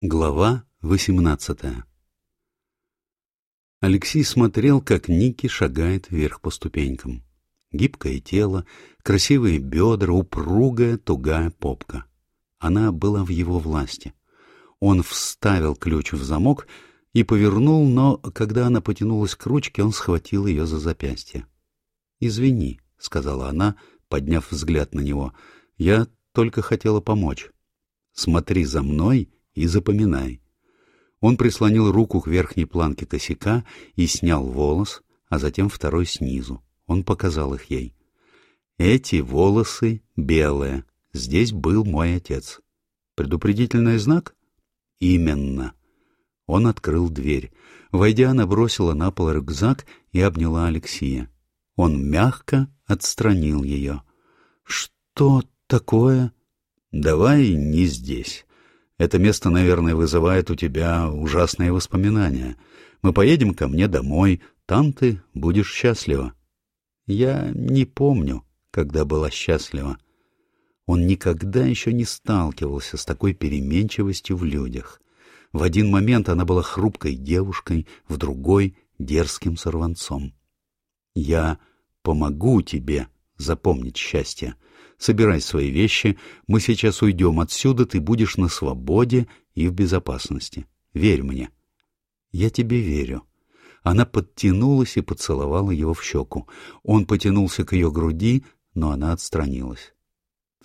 Глава восемнадцатая Алексей смотрел, как Ники шагает вверх по ступенькам. Гибкое тело, красивые бедра, упругая, тугая попка. Она была в его власти. Он вставил ключ в замок и повернул, но, когда она потянулась к ручке, он схватил ее за запястье. «Извини», — сказала она, подняв взгляд на него, — «я только хотела помочь. Смотри за мной и запоминай. Он прислонил руку к верхней планке косяка и снял волос, а затем второй снизу. Он показал их ей. Эти волосы белые. Здесь был мой отец. Предупредительный знак? Именно. Он открыл дверь. Войдя, она бросила на пол рюкзак и обняла Алексея. Он мягко отстранил ее. «Что такое?» «Давай не здесь. Это место, наверное, вызывает у тебя ужасные воспоминания. Мы поедем ко мне домой, там ты будешь счастлива. Я не помню, когда была счастлива. Он никогда еще не сталкивался с такой переменчивостью в людях. В один момент она была хрупкой девушкой, в другой — дерзким сорванцом. «Я помогу тебе запомнить счастье», Собирай свои вещи, мы сейчас уйдем отсюда, ты будешь на свободе и в безопасности. Верь мне. Я тебе верю. Она подтянулась и поцеловала его в щеку. Он потянулся к ее груди, но она отстранилась.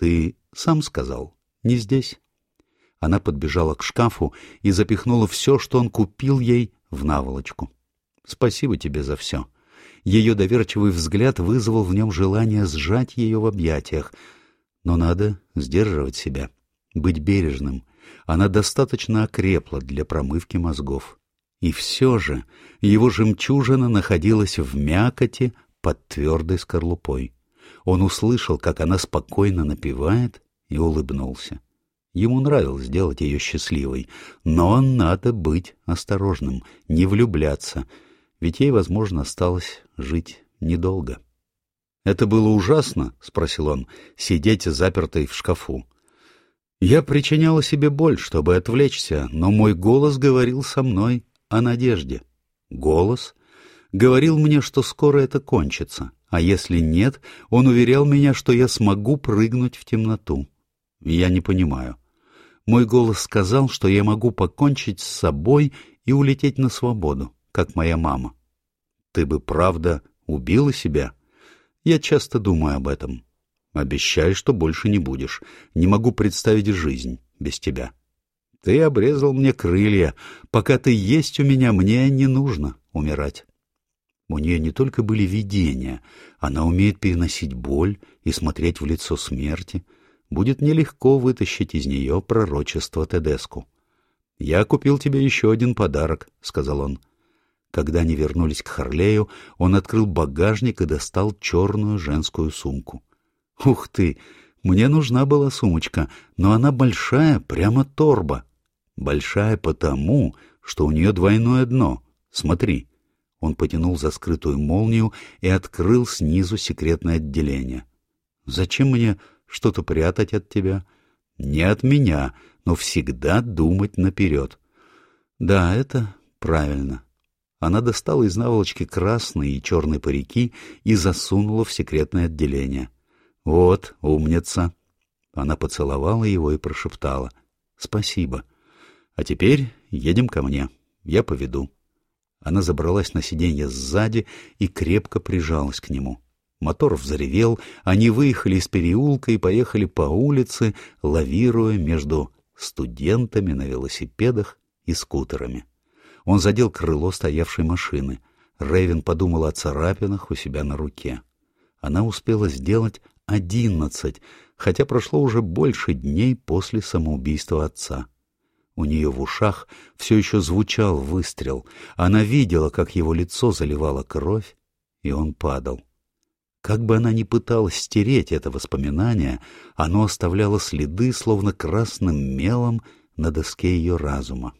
Ты сам сказал, не здесь. Она подбежала к шкафу и запихнула все, что он купил ей, в наволочку. Спасибо тебе за все. Ее доверчивый взгляд вызвал в нем желание сжать ее в объятиях. Но надо сдерживать себя, быть бережным. Она достаточно окрепла для промывки мозгов. И все же его жемчужина находилась в мякоти под твердой скорлупой. Он услышал, как она спокойно напевает, и улыбнулся. Ему нравилось сделать ее счастливой, но надо быть осторожным, не влюбляться — ведь ей, возможно, осталось жить недолго. «Это было ужасно?» — спросил он, — «сидеть запертой в шкафу». Я причиняла себе боль, чтобы отвлечься, но мой голос говорил со мной о надежде. Голос говорил мне, что скоро это кончится, а если нет, он уверял меня, что я смогу прыгнуть в темноту. Я не понимаю. Мой голос сказал, что я могу покончить с собой и улететь на свободу как моя мама. Ты бы, правда, убила себя? Я часто думаю об этом. Обещай, что больше не будешь. Не могу представить жизнь без тебя. Ты обрезал мне крылья. Пока ты есть у меня, мне не нужно умирать. У нее не только были видения, она умеет переносить боль и смотреть в лицо смерти. Будет нелегко вытащить из нее пророчество Тедеску. «Я купил тебе еще один подарок», — сказал он. Когда они вернулись к Харлею, он открыл багажник и достал черную женскую сумку. «Ух ты! Мне нужна была сумочка, но она большая, прямо торба. Большая потому, что у нее двойное дно. Смотри». Он потянул за скрытую молнию и открыл снизу секретное отделение. «Зачем мне что-то прятать от тебя?» «Не от меня, но всегда думать наперед». «Да, это правильно. Она достала из наволочки красные и черные парики и засунула в секретное отделение. «Вот, умница!» Она поцеловала его и прошептала. «Спасибо. А теперь едем ко мне. Я поведу». Она забралась на сиденье сзади и крепко прижалась к нему. Мотор взревел, они выехали из переулка и поехали по улице, лавируя между студентами на велосипедах и скутерами. Он задел крыло стоявшей машины. Рэйвен подумала о царапинах у себя на руке. Она успела сделать одиннадцать, хотя прошло уже больше дней после самоубийства отца. У нее в ушах все еще звучал выстрел. Она видела, как его лицо заливало кровь, и он падал. Как бы она ни пыталась стереть это воспоминание, оно оставляло следы, словно красным мелом на доске ее разума.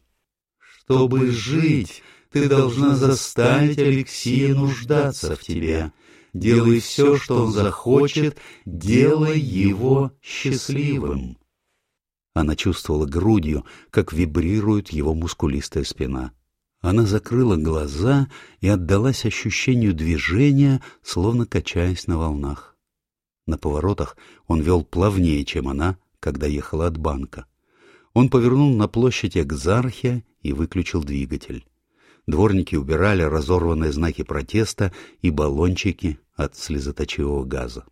Чтобы жить, ты должна заставить Алексея нуждаться в тебе. Делай все, что он захочет, делай его счастливым. Она чувствовала грудью, как вибрирует его мускулистая спина. Она закрыла глаза и отдалась ощущению движения, словно качаясь на волнах. На поворотах он вел плавнее, чем она, когда ехала от банка. Он повернул на площадь Экзархия и выключил двигатель. Дворники убирали разорванные знаки протеста и баллончики от слезоточивого газа.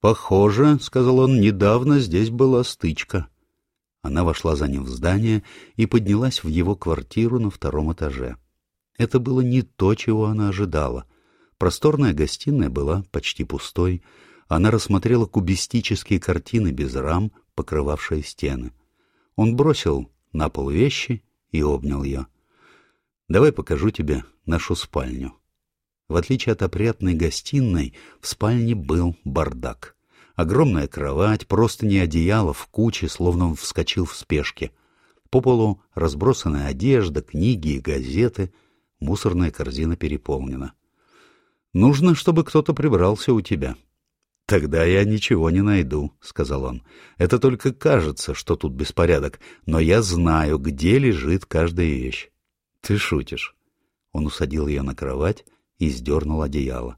«Похоже, — сказал он, — недавно здесь была стычка». Она вошла за ним в здание и поднялась в его квартиру на втором этаже. Это было не то, чего она ожидала. Просторная гостиная была почти пустой. Она рассмотрела кубистические картины без рам, покрывавшие стены. Он бросил на пол вещи и обнял ее. «Давай покажу тебе нашу спальню». В отличие от опрятной гостиной, в спальне был бардак. Огромная кровать, просто не одеяло в куче, словно он вскочил в спешке. По полу разбросанная одежда, книги и газеты. Мусорная корзина переполнена. «Нужно, чтобы кто-то прибрался у тебя». «Тогда я ничего не найду», — сказал он. «Это только кажется, что тут беспорядок, но я знаю, где лежит каждая вещь». «Ты шутишь». Он усадил ее на кровать и сдернул одеяло.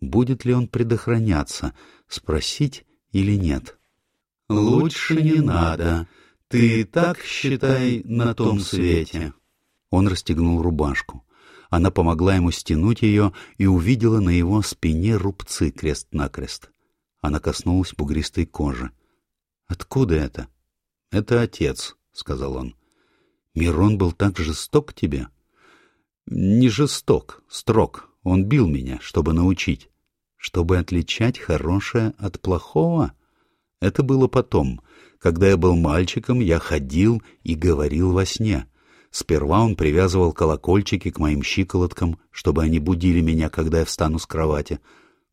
Будет ли он предохраняться, спросить или нет? «Лучше не надо. Ты так, считай, на том свете». Он расстегнул рубашку. Она помогла ему стянуть ее и увидела на его спине рубцы крест-накрест. Она коснулась бугристой кожи. «Откуда это?» «Это отец», — сказал он. «Мирон был так жесток к тебе?» «Не жесток, строг. Он бил меня, чтобы научить. Чтобы отличать хорошее от плохого?» Это было потом. Когда я был мальчиком, я ходил и говорил во сне. Сперва он привязывал колокольчики к моим щиколоткам, чтобы они будили меня, когда я встану с кровати.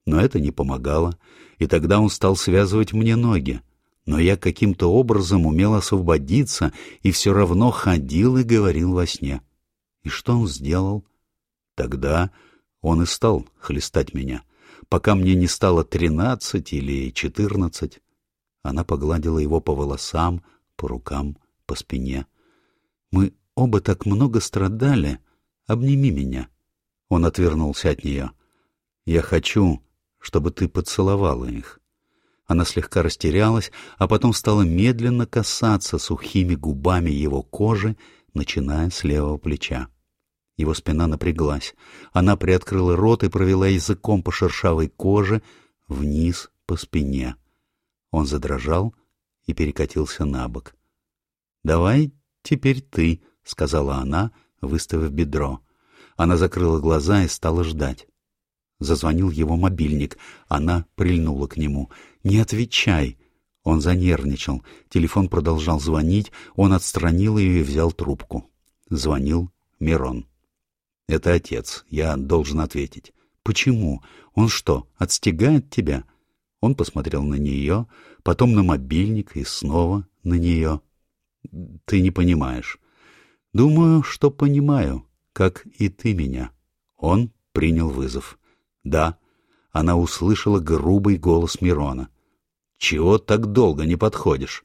Но это не помогало, и тогда он стал связывать мне ноги. Но я каким-то образом умел освободиться и все равно ходил и говорил во сне. И что он сделал? Тогда он и стал хлестать меня, пока мне не стало тринадцать или четырнадцать. Она погладила его по волосам, по рукам, по спине. Мы оба так много страдали. Обними меня. Он отвернулся от нее. Я хочу, чтобы ты поцеловала их. Она слегка растерялась, а потом стала медленно касаться сухими губами его кожи, начиная с левого плеча. Его спина напряглась. Она приоткрыла рот и провела языком по шершавой коже вниз по спине. Он задрожал и перекатился на бок. — Давай теперь ты, — сказала она, выставив бедро. Она закрыла глаза и стала ждать. Зазвонил его мобильник. Она прильнула к нему. «Не отвечай!» Он занервничал. Телефон продолжал звонить. Он отстранил ее и взял трубку. Звонил Мирон. «Это отец. Я должен ответить». «Почему? Он что, отстегает тебя?» Он посмотрел на нее, потом на мобильник и снова на нее. «Ты не понимаешь. Думаю, что понимаю, как и ты меня. Он принял вызов. Да, она услышала грубый голос Мирона. Чего так долго не подходишь?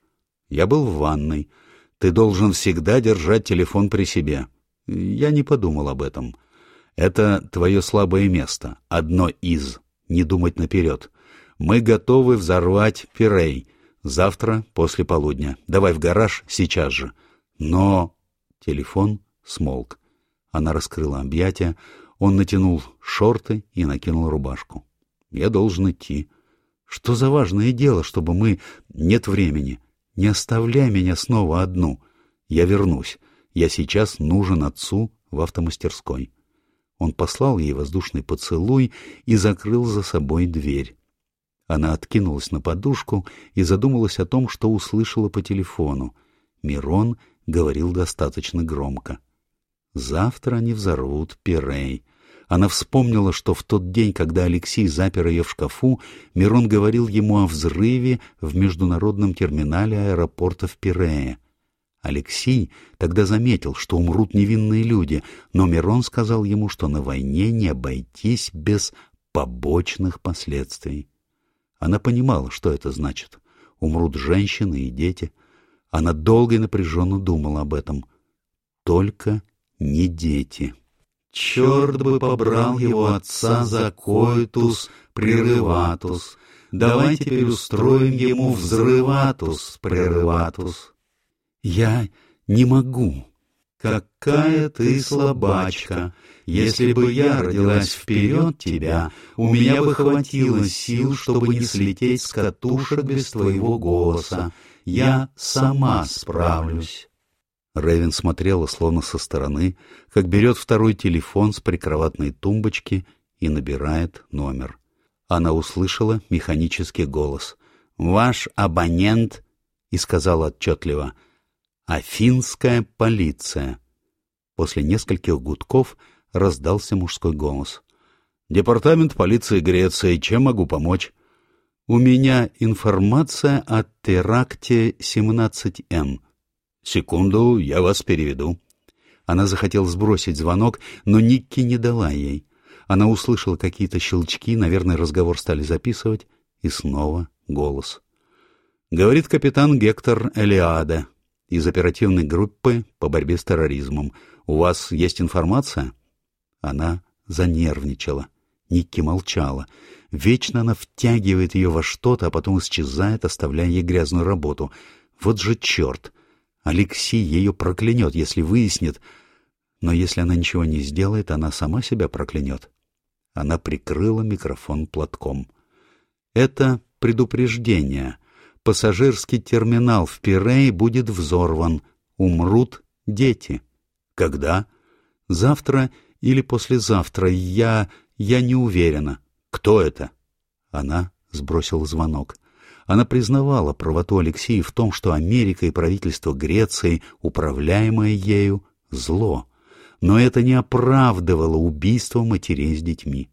Я был в ванной. Ты должен всегда держать телефон при себе. Я не подумал об этом. Это твое слабое место, одно из. Не думать наперед. Мы готовы взорвать Пирей. Завтра после полудня. Давай в гараж сейчас же. Но Телефон смолк. Она раскрыла объятия, он натянул шорты и накинул рубашку. «Я должен идти. Что за важное дело, чтобы мы... Нет времени. Не оставляй меня снова одну. Я вернусь. Я сейчас нужен отцу в автомастерской». Он послал ей воздушный поцелуй и закрыл за собой дверь. Она откинулась на подушку и задумалась о том, что услышала по телефону. Мирон говорил достаточно громко. Завтра они взорвут Пирей. Она вспомнила, что в тот день, когда Алексей запер ее в шкафу, Мирон говорил ему о взрыве в международном терминале аэропорта в Пирее. Алексей тогда заметил, что умрут невинные люди, но Мирон сказал ему, что на войне не обойтись без побочных последствий. Она понимала, что это значит. Умрут женщины и дети — Она долго и напряженно думала об этом. Только не дети. Черт бы побрал его отца за койтус прерыватус. Давай теперь устроим ему взрыватус прерыватус. Я не могу. Какая ты слабачка! Если бы я родилась вперед тебя, у меня бы хватило сил, чтобы не слететь с катушек без твоего голоса. Я сама справлюсь. Рэвен смотрела словно со стороны, как берет второй телефон с прикроватной тумбочки и набирает номер. Она услышала механический голос. «Ваш абонент», и сказала отчетливо, «Афинская полиция». После нескольких гудков раздался мужской голос. «Департамент полиции Греции, чем могу помочь?» «У меня информация о теракте 17М», «Секунду, я вас переведу». Она захотела сбросить звонок, но Никки не дала ей. Она услышала какие-то щелчки, наверное, разговор стали записывать, и снова голос. Говорит капитан Гектор Элиада из оперативной группы по борьбе с терроризмом. У вас есть информация? Она занервничала. Никки молчала. Вечно она втягивает ее во что-то, а потом исчезает, оставляя ей грязную работу. Вот же черт! Алексей ее проклянет, если выяснит. Но если она ничего не сделает, она сама себя проклянет. Она прикрыла микрофон платком. Это предупреждение. Пассажирский терминал в Пирее будет взорван. Умрут дети. Когда? Завтра или послезавтра. Я... я не уверена. Кто это? Она сбросила звонок. Она признавала правоту Алексея в том, что Америка и правительство Греции, управляемое ею, зло. Но это не оправдывало убийство матерей с детьми.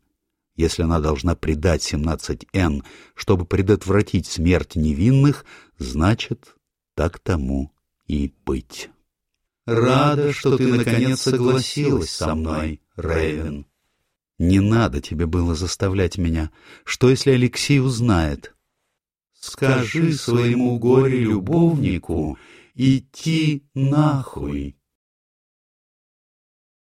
Если она должна предать 17Н, чтобы предотвратить смерть невинных, значит, так тому и быть. «Рада, что ты, наконец, согласилась со мной, Рэйвен». «Не надо тебе было заставлять меня. Что, если Алексей узнает?» Скажи своему горе-любовнику идти нахуй.